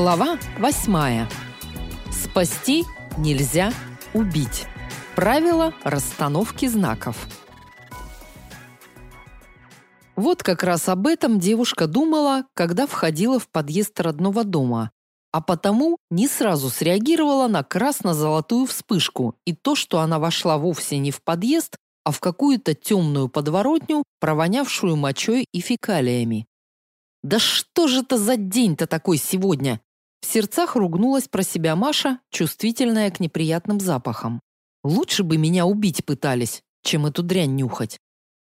Глава восьмая. Спасти нельзя убить. Правила расстановки знаков. Вот как раз об этом девушка думала, когда входила в подъезд родного дома, а потому не сразу среагировала на красно-золотую вспышку и то, что она вошла вовсе не в подъезд, а в какую-то темную подворотню, провонявшую мочой и фекалиями. Да что же это за день-то такой сегодня? В сердцах ругнулась про себя Маша, чувствительная к неприятным запахам. Лучше бы меня убить пытались, чем эту дрянь нюхать.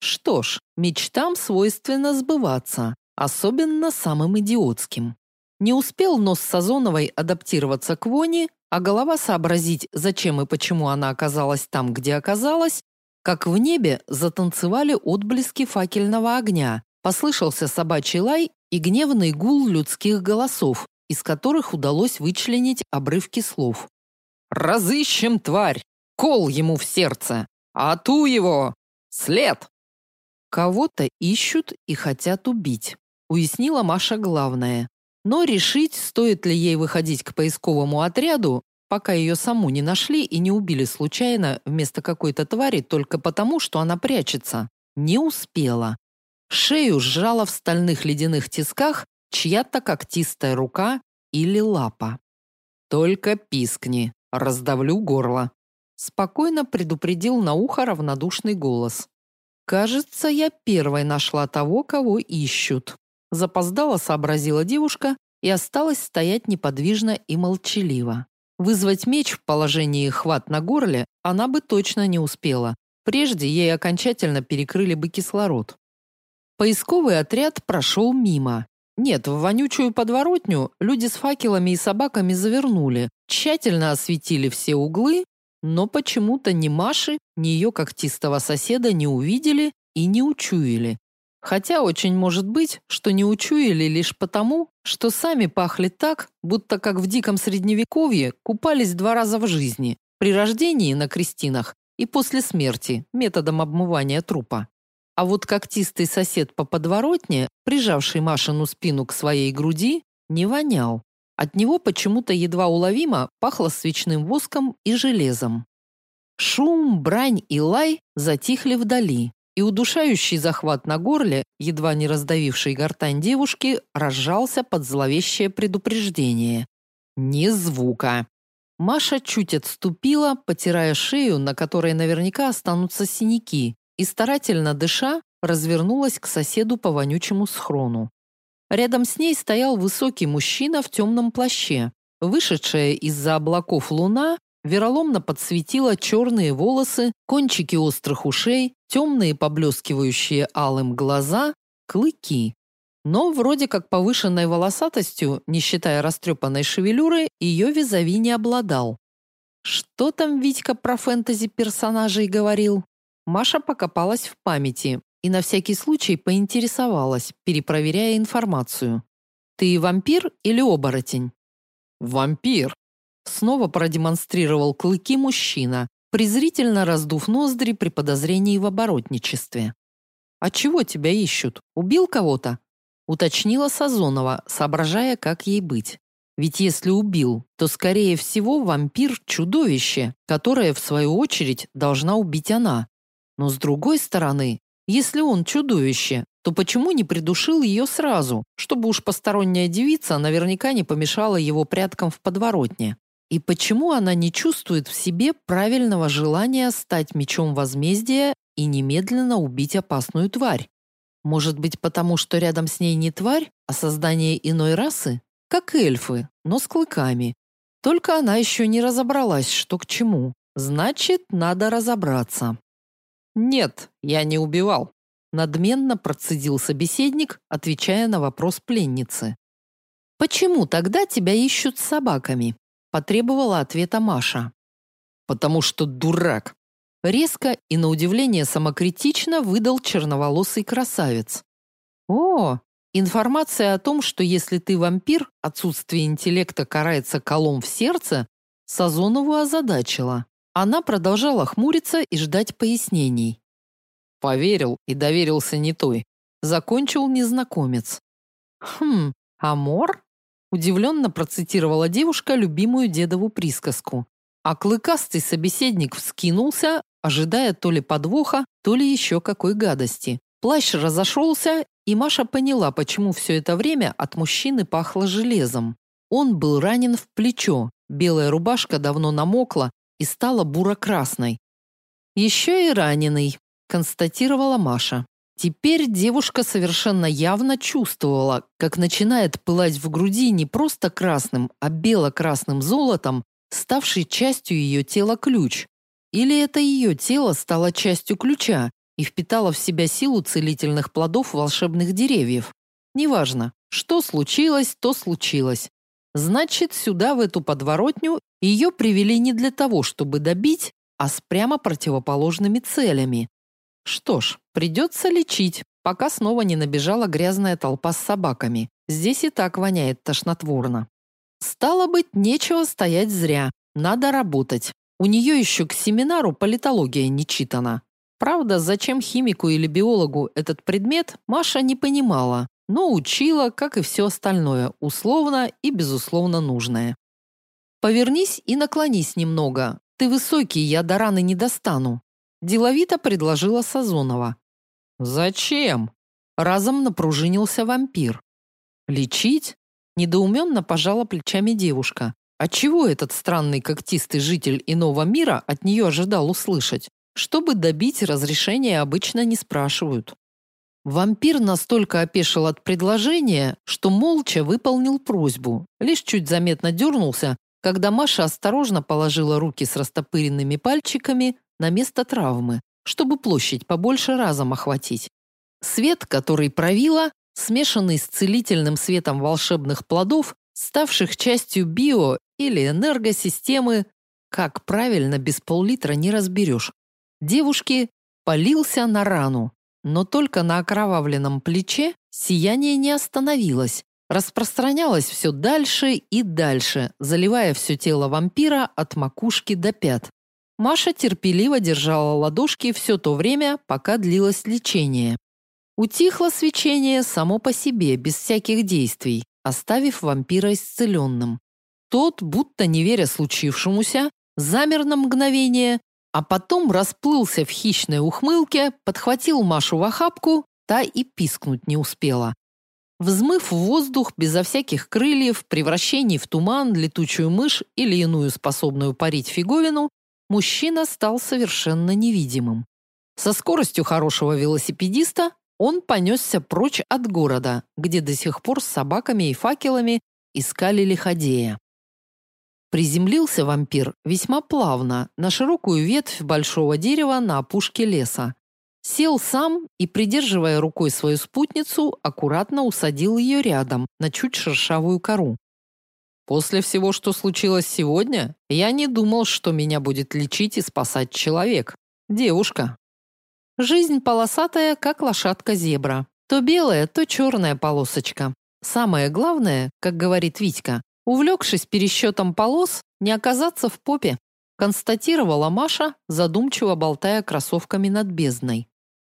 Что ж, мечтам свойственно сбываться, особенно самым идиотским. Не успел нос Сазоновой адаптироваться к вони, а голова сообразить, зачем и почему она оказалась там, где оказалась, как в небе затанцевали отблески факельного огня, послышался собачий лай и гневный гул людских голосов, из которых удалось вычленить обрывки слов. «Разыщем тварь! Кол ему в сердце! Ату его! След!» «Кого-то ищут и хотят убить», — уяснила Маша главное. Но решить, стоит ли ей выходить к поисковому отряду, пока ее саму не нашли и не убили случайно вместо какой-то твари только потому, что она прячется, не успела. Шею сжала в стальных ледяных тисках чья-то когтистая рука или лапа. «Только пискни, раздавлю горло», – спокойно предупредил на ухо равнодушный голос. «Кажется, я первой нашла того, кого ищут», – запоздала сообразила девушка и осталась стоять неподвижно и молчаливо. Вызвать меч в положении хват на горле она бы точно не успела. Прежде ей окончательно перекрыли бы кислород. Поисковый отряд прошел мимо. Нет, в вонючую подворотню люди с факелами и собаками завернули, тщательно осветили все углы, но почему-то ни Маши, ни ее когтистого соседа не увидели и не учуяли. Хотя очень может быть, что не учуяли лишь потому, что сами пахли так, будто как в диком средневековье купались два раза в жизни: при рождении на крестинах и после смерти методом обмывания трупа. А вот когтистый сосед по подворотне, прижавший Машину спину к своей груди, не вонял. От него почему-то едва уловимо пахло свечным воском и железом. Шум, брань и лай затихли вдали, и удушающий захват на горле, едва не раздавивший гортань девушки, разжался под зловещее предупреждение. Ни звука. Маша чуть отступила, потирая шею, на которой наверняка останутся синяки, и, старательно дыша, развернулась к соседу по вонючему схрону. Рядом с ней стоял высокий мужчина в темном плаще. Вышедшая из-за облаков луна вероломно подсветила черные волосы, кончики острых ушей, темные поблескивающие алым глаза, клыки. Но вроде как повышенной волосатостью, не считая растрепанной шевелюры, ее визави не обладал. Что там Витька про фэнтези персонажей говорил? Маша покопалась в памяти и на всякий случай поинтересовалась, перепроверяя информацию. Ты вампир или оборотень? Вампир. Снова продемонстрировал клыки мужчина, презрительно раздув ноздри при подозрении в оборотничестве. А чего тебя ищут? Убил кого-то? уточнила Сазонова, соображая, как ей быть. Ведь если убил, то скорее всего вампир чудовище, которое в свою очередь должна убить она. Но с другой стороны, если он чудовище, то почему не придушил ее сразу, чтобы уж посторонняя девица наверняка не помешала его пряткам в подворотне? И почему она не чувствует в себе правильного желания стать мечом возмездия и немедленно убить опасную тварь? Может быть, потому что рядом с ней не тварь, а создание иной расы, как эльфы, но с клыками. Только она еще не разобралась, что к чему. Значит, надо разобраться. Нет, я не убивал, надменно процедил собеседник, отвечая на вопрос пленницы. Почему тогда тебя ищут с собаками? потребовала ответа Маша. Потому что дурак, резко и на удивление самокритично выдал черноволосый красавец. О, информация о том, что если ты вампир, отсутствие интеллекта карается колом в сердце, Сазонову озадачила. Она продолжала хмуриться и ждать пояснений. Поверил и доверился не той. Закончил незнакомец. Хм, Амор? Удивленно процитировала девушка любимую дедову присказку. А клыкастый собеседник вскинулся, ожидая то ли подвоха, то ли еще какой гадости. Плащ разошелся, и Маша поняла, почему все это время от мужчины пахло железом. Он был ранен в плечо, белая рубашка давно намокла и стала буро-красной. «Еще и раненый», – констатировала Маша. Теперь девушка совершенно явно чувствовала, как начинает пылать в груди не просто красным, а бело-красным золотом, ставший частью ее тела ключ. Или это ее тело стало частью ключа и впитало в себя силу целительных плодов волшебных деревьев. Неважно, что случилось, то случилось. Значит, сюда, в эту подворотню, ее привели не для того, чтобы добить, а с прямо противоположными целями. Что ж, придется лечить, пока снова не набежала грязная толпа с собаками. Здесь и так воняет тошнотворно. Стало быть, нечего стоять зря. Надо работать. У нее еще к семинару политология не читана. Правда, зачем химику или биологу этот предмет, Маша не понимала, но учила, как и все остальное, условно и безусловно нужное. Повернись и наклонись немного. Ты высокий, я до раны не достану, деловито предложила Сазонова. Зачем? Разом напружинился вампир. Лечить? Недоуменно пожала плечами девушка. А чего этот странный когтистый житель иного мира от нее ожидал услышать? Чтобы добить разрешения обычно не спрашивают. Вампир настолько опешил от предложения, что молча выполнил просьбу. Лишь чуть заметно дернулся, когда Маша осторожно положила руки с растопыренными пальчиками на место травмы, чтобы площадь побольше разом охватить. Свет, который провила, смешанный с целительным светом волшебных плодов, ставших частью био или энергосистемы, как правильно без пол-литра не разберешь. Девушке полился на рану, но только на окровавленном плече сияние не остановилось, распространялось все дальше и дальше, заливая все тело вампира от макушки до пят. Маша терпеливо держала ладошки все то время, пока длилось лечение. Утихло свечение само по себе, без всяких действий, оставив вампира исцеленным. Тот, будто не веря случившемуся, замер на мгновение, а потом расплылся в хищной ухмылке, подхватил Машу в охапку, та и пискнуть не успела. Взмыв в воздух безо всяких крыльев, превращений в туман, летучую мышь или иную способную парить фиговину, мужчина стал совершенно невидимым. Со скоростью хорошего велосипедиста он понесся прочь от города, где до сих пор с собаками и факелами искали лиходея. Приземлился вампир весьма плавно на широкую ветвь большого дерева на опушке леса. Сел сам и, придерживая рукой свою спутницу, аккуратно усадил ее рядом на чуть шершавую кору. После всего, что случилось сегодня, я не думал, что меня будет лечить и спасать человек. Девушка. Жизнь полосатая, как лошадка-зебра. То белая, то черная полосочка. Самое главное, как говорит Витька, Увлекшись пересчетом полос, не оказаться в попе, констатировала Маша, задумчиво болтая кроссовками над бездной.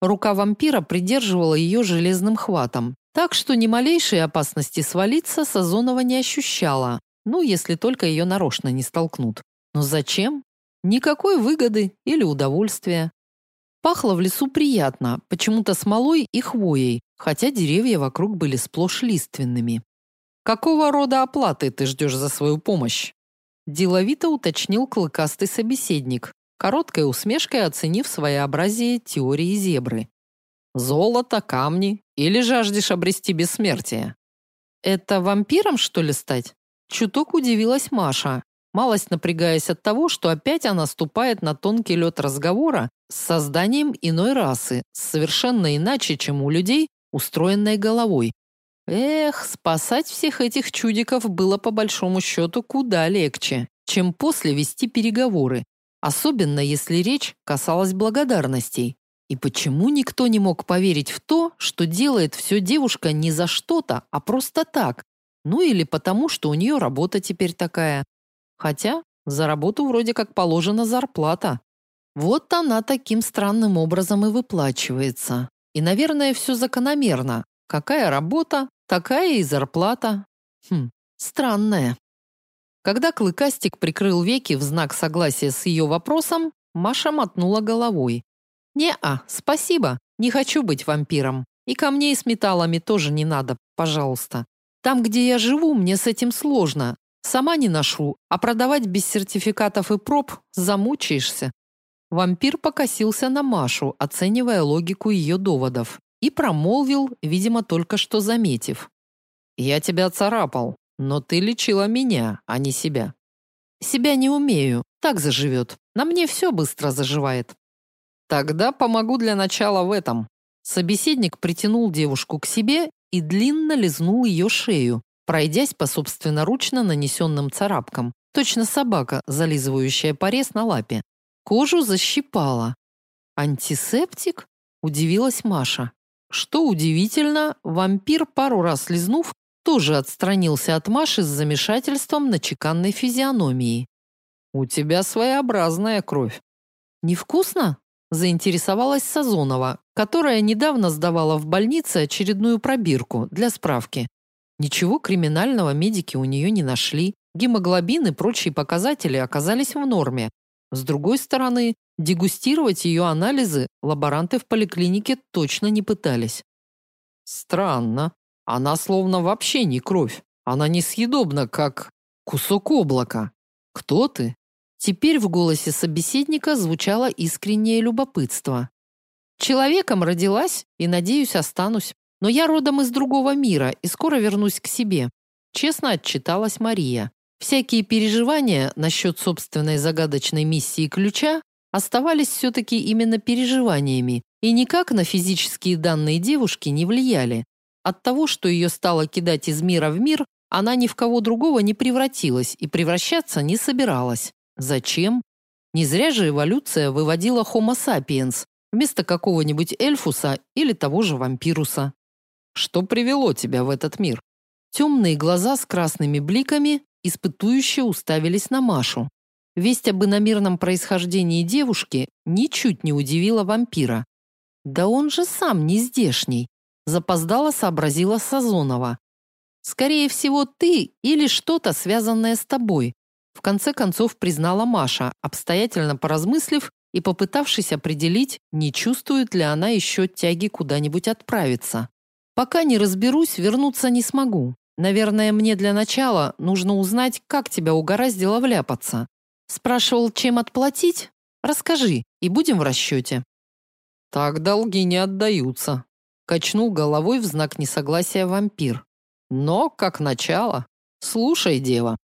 Рука вампира придерживала ее железным хватом, так что ни малейшей опасности свалиться Сазонова не ощущала, ну, если только ее нарочно не столкнут. Но зачем? Никакой выгоды или удовольствия. Пахло в лесу приятно, почему-то смолой и хвоей, хотя деревья вокруг были сплошь лиственными. Какого рода оплаты ты ждешь за свою помощь? Деловито уточнил клыкастый собеседник, короткой усмешкой оценив своеобразие теории зебры. Золото, камни или жаждешь обрести бессмертие? Это вампиром, что ли, стать? Чуток удивилась Маша, малость напрягаясь от того, что опять она ступает на тонкий лед разговора с созданием иной расы, совершенно иначе, чем у людей, устроенной головой, Эх, спасать всех этих чудиков было по большому счету куда легче, чем после вести переговоры, особенно если речь касалась благодарностей. И почему никто не мог поверить в то, что делает все девушка не за что-то, а просто так? Ну или потому, что у нее работа теперь такая. Хотя за работу вроде как положена зарплата. Вот она таким странным образом и выплачивается. И, наверное, все закономерно. Какая работа, такая и зарплата. Хм, странное. Когда Клыкастик прикрыл веки в знак согласия с ее вопросом, Маша мотнула головой. «Не-а, спасибо, не хочу быть вампиром. И камней с металлами тоже не надо, пожалуйста. Там, где я живу, мне с этим сложно. Сама не ношу, а продавать без сертификатов и проб замучаешься». Вампир покосился на Машу, оценивая логику ее доводов, и промолвил, видимо, только что заметив. «Я тебя царапал, но ты лечила меня, а не себя. Себя не умею, так заживет. На мне все быстро заживает. Тогда помогу для начала в этом. Собеседник притянул девушку к себе и длинно лизнул ее шею, пройдясь по собственноручно нанесенным царапкам. Точно собака, зализывающая порез на лапе. Кожу защипала. Антисептик? Удивилась Маша. Что удивительно, вампир, пару раз лизнув, тоже отстранился от Маши с замешательством на чеканной физиономии. «У тебя своеобразная кровь». «Невкусно?» – заинтересовалась Сазонова, которая недавно сдавала в больнице очередную пробирку для справки. Ничего криминального медики у нее не нашли, гемоглобин и прочие показатели оказались в норме. С другой стороны, дегустировать ее анализы лаборанты в поликлинике точно не пытались. «Странно», она словно вообще не кровь. Она несъедобна, как кусок облака. Кто ты? Теперь в голосе собеседника звучало искреннее любопытство. Человеком родилась и, надеюсь, останусь. Но я родом из другого мира и скоро вернусь к себе. Честно отчиталась Мария. Всякие переживания насчет собственной загадочной миссии ключа оставались все-таки именно переживаниями и никак на физические данные девушки не влияли. От того, что ее стало кидать из мира в мир, она ни в кого другого не превратилась и превращаться не собиралась. Зачем? Не зря же эволюция выводила Homo sapiens вместо какого-нибудь эльфуса или того же вампируса. Что привело тебя в этот мир? Темные глаза с красными бликами испытующе уставились на Машу. Весть об иномирном происхождении девушки ничуть не удивила вампира. Да он же сам не здешний. Запоздало сообразила Сазонова. Скорее всего, ты или что-то связанное с тобой. В конце концов признала Маша, обстоятельно поразмыслив и попытавшись определить, не чувствует ли она еще тяги куда-нибудь отправиться. Пока не разберусь, вернуться не смогу. Наверное, мне для начала нужно узнать, как тебя угораздило вляпаться. Спрашивал, чем отплатить? Расскажи, и будем в расчете». Так долги не отдаются, Качнул головой в знак несогласия вампир. Но, как начало, слушай, дева.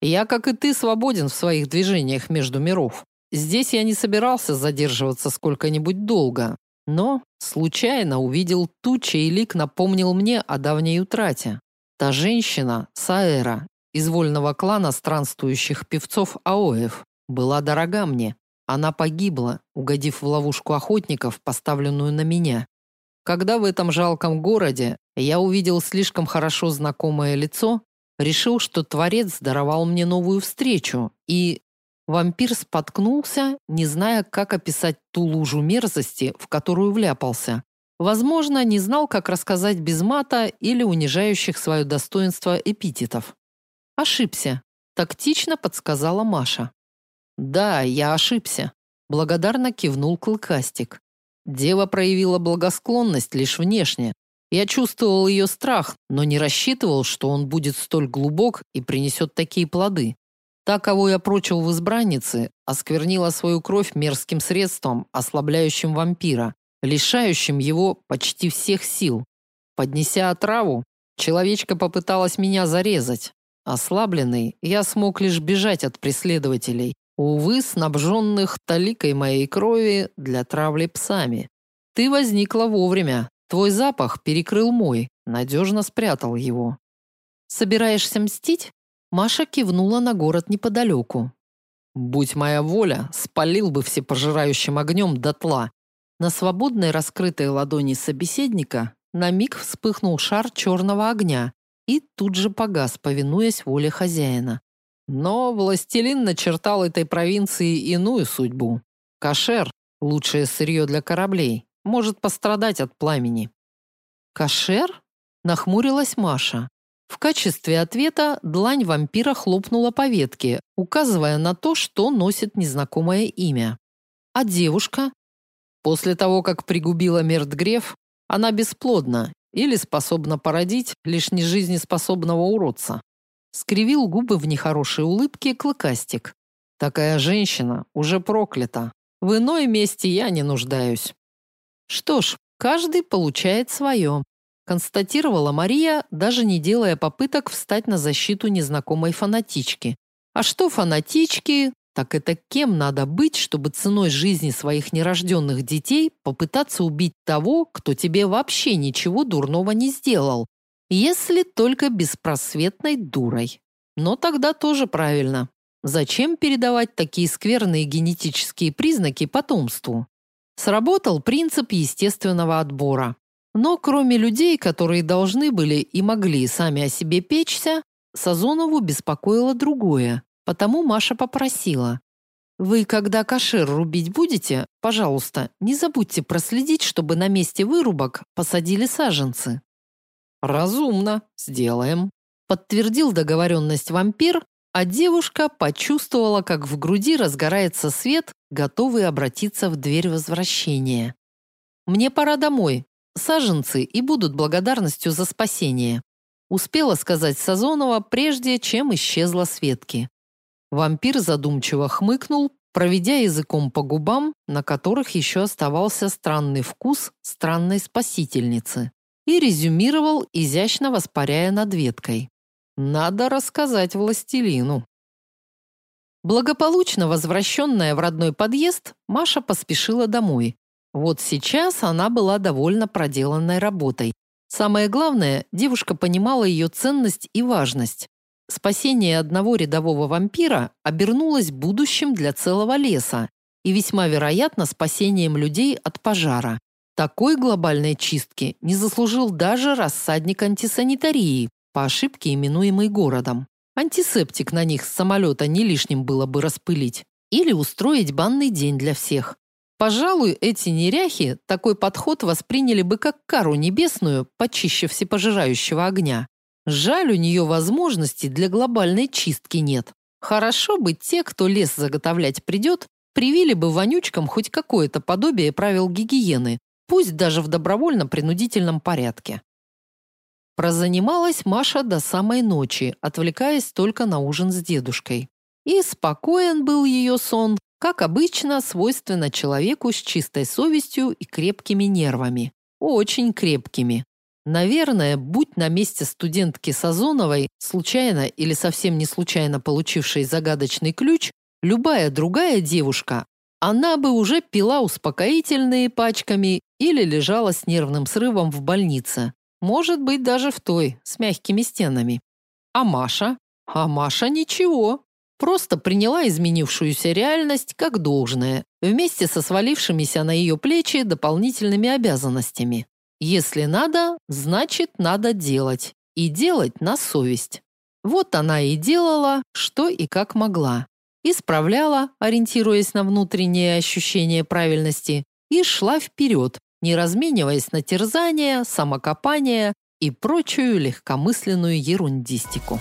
Я, как и ты, свободен в своих движениях между миров. Здесь я не собирался задерживаться сколько-нибудь долго, но случайно увидел ту, чей лик напомнил мне о давней утрате. Та женщина, Саэра, из вольного клана странствующих певцов Аоев, была дорога мне. Она погибла, угодив в ловушку охотников, поставленную на меня. Когда в этом жалком городе я увидел слишком хорошо знакомое лицо, решил, что Творец даровал мне новую встречу, и вампир споткнулся, не зная, как описать ту лужу мерзости, в которую вляпался. Возможно, не знал, как рассказать без мата или унижающих свое достоинство эпитетов. Ошибся, тактично подсказала Маша. Да, я ошибся, благодарно кивнул Клыкастик. Дева проявила благосклонность лишь внешне. Я чувствовал ее страх, но не рассчитывал, что он будет столь глубок и принесет такие плоды. Та, кого я прочил в избраннице, осквернила свою кровь мерзким средством, ослабляющим вампира, лишающим его почти всех сил. Поднеся отраву, человечка попыталась меня зарезать. Ослабленный, я смог лишь бежать от преследователей, увы, снабженных таликой моей крови для травли псами. Ты возникла вовремя. Твой запах перекрыл мой, надежно спрятал его. Собираешься мстить? Маша кивнула на город неподалеку. Будь моя воля, спалил бы всепожирающим огнем дотла. На свободной раскрытой ладони собеседника на миг вспыхнул шар черного огня и тут же погас, повинуясь воле хозяина. Но властелин начертал этой провинции иную судьбу. Кашер, лучшее сырье для кораблей, может пострадать от пламени. Кашер? Нахмурилась Маша. В качестве ответа длань вампира хлопнула по ветке, указывая на то, что носит незнакомое имя. А девушка? После того, как пригубила Мертгреф, она бесплодна или способна породить лишь нежизнеспособного уродца. Скривил губы в нехорошей улыбке клыкастик. Такая женщина уже проклята. В иной месте я не нуждаюсь. Что ж, каждый получает свое констатировала Мария, даже не делая попыток встать на защиту незнакомой фанатички. А что фанатички, так это кем надо быть, чтобы ценой жизни своих нерожденных детей попытаться убить того, кто тебе вообще ничего дурного не сделал, если только беспросветной дурой. Но тогда тоже правильно. Зачем передавать такие скверные генетические признаки потомству? Сработал принцип естественного отбора. Но кроме людей, которые должны были и могли сами о себе печься, Сазонову беспокоило другое. Потому Маша попросила: "Вы, когда кашер рубить будете, пожалуйста, не забудьте проследить, чтобы на месте вырубок посадили саженцы". "Разумно, сделаем", подтвердил договоренность вампир, а девушка почувствовала, как в груди разгорается свет, готовый обратиться в дверь возвращения. Мне пора домой, Саженцы и будут благодарностью за спасение. Успела сказать Сазонова, прежде чем исчезла Светки. Вампир задумчиво хмыкнул, проведя языком по губам, на которых еще оставался странный вкус странной спасительницы, и резюмировал, изящно воспаряя над веткой. Надо рассказать властелину. Благополучно возвращенная в родной подъезд, Маша поспешила домой, вот сейчас она была довольно проделанной работой. Самое главное, девушка понимала ее ценность и важность. Спасение одного рядового вампира обернулось будущим для целого леса и весьма вероятно спасением людей от пожара. Такой глобальной чистки не заслужил даже рассадник антисанитарии, по ошибке именуемый городом. Антисептик на них с самолета не лишним было бы распылить или устроить банный день для всех. Пожалуй, эти неряхи такой подход восприняли бы как кару небесную, почище всепожирающего огня. Жаль, у нее возможностей для глобальной чистки нет. Хорошо бы те, кто лес заготовлять придет, привили бы вонючкам хоть какое-то подобие правил гигиены, пусть даже в добровольно-принудительном порядке. Прозанималась Маша до самой ночи, отвлекаясь только на ужин с дедушкой. И спокоен был ее сон, как обычно, свойственно человеку с чистой совестью и крепкими нервами. Очень крепкими. Наверное, будь на месте студентки Сазоновой, случайно или совсем не случайно получившей загадочный ключ, любая другая девушка, она бы уже пила успокоительные пачками или лежала с нервным срывом в больнице. Может быть, даже в той, с мягкими стенами. А Маша? А Маша ничего. Просто приняла изменившуюся реальность как должное, вместе со свалившимися на ее плечи дополнительными обязанностями. Если надо, значит надо делать. И делать на совесть. Вот она и делала, что и как могла. Исправляла, ориентируясь на внутреннее ощущение правильности, и шла вперед, не размениваясь на терзания, самокопание и прочую легкомысленную ерундистику.